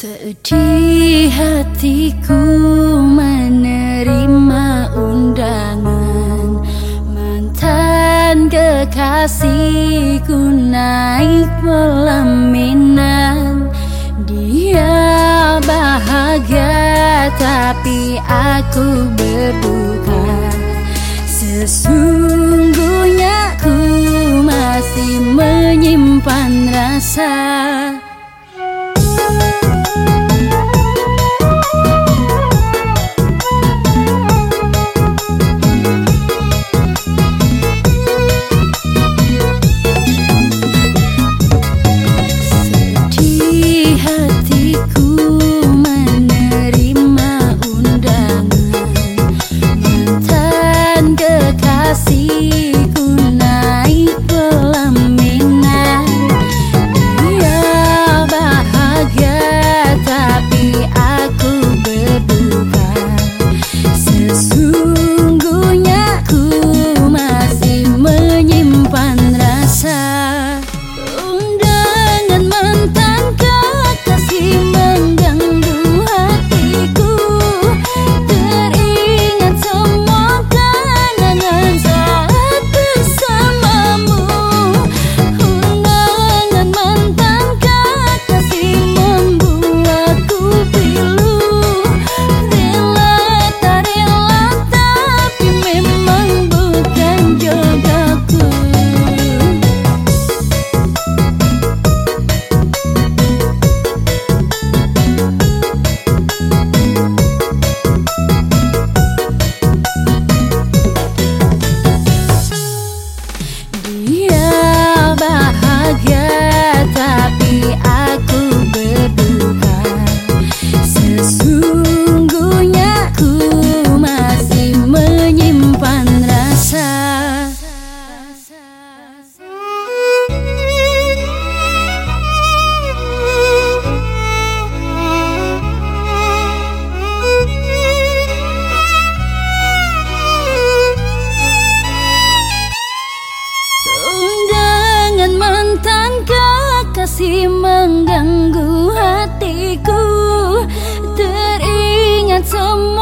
Sedih hatiku menerima undangan. Mantan kekasihku naik pelaminan Dia bahagia tapi aku berduka. Sesungguhnya ku masih menyimpan rasa masih mengganggu hatiku. Teringat semua